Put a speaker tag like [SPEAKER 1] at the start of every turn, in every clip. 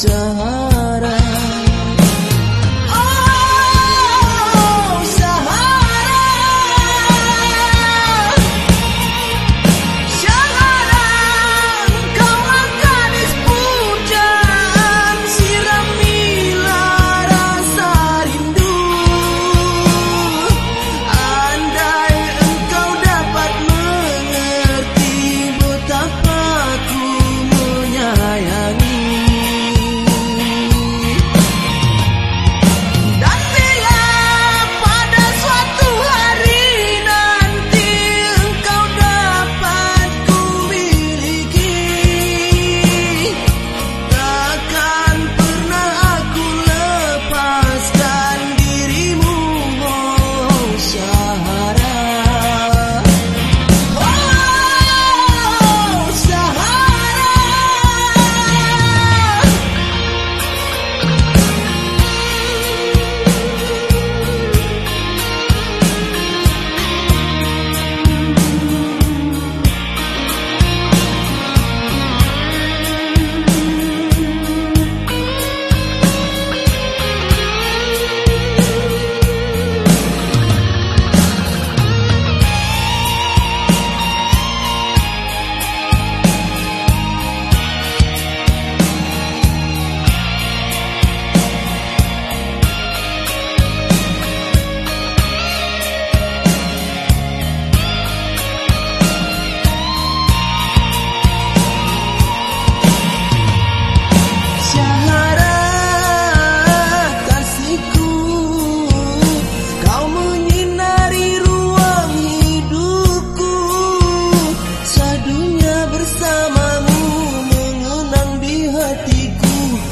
[SPEAKER 1] Jahan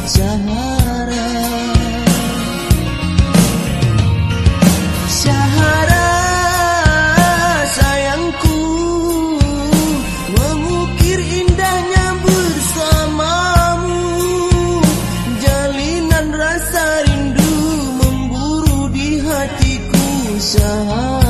[SPEAKER 1] Sahara. Sahara sayangku Mengukir indahnya bersamamu. Jalinan rasa rindu memburu di hatiku Sahara.